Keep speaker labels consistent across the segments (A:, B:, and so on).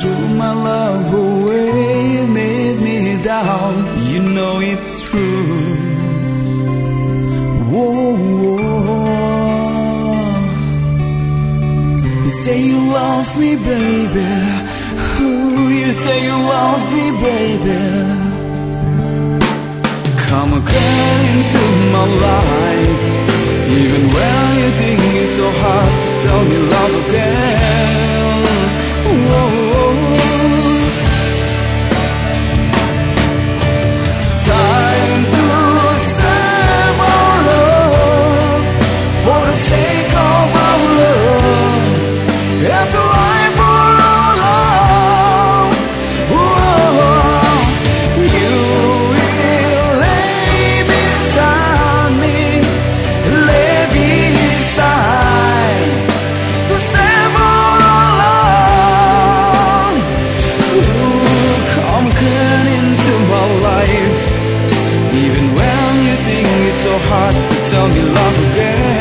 A: threw my love away, made me down. You know it's true. Whoa, whoa. You say you love me, baby. Ooh, you say you love me, baby. Come again into my life. Even when you think it's so hard to tell me love again. Tell me love again.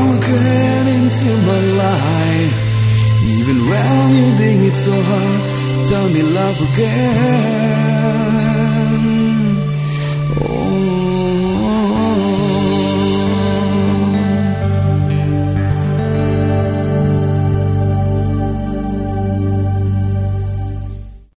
A: Again into my life, even when you think it's hard. Tell me love again.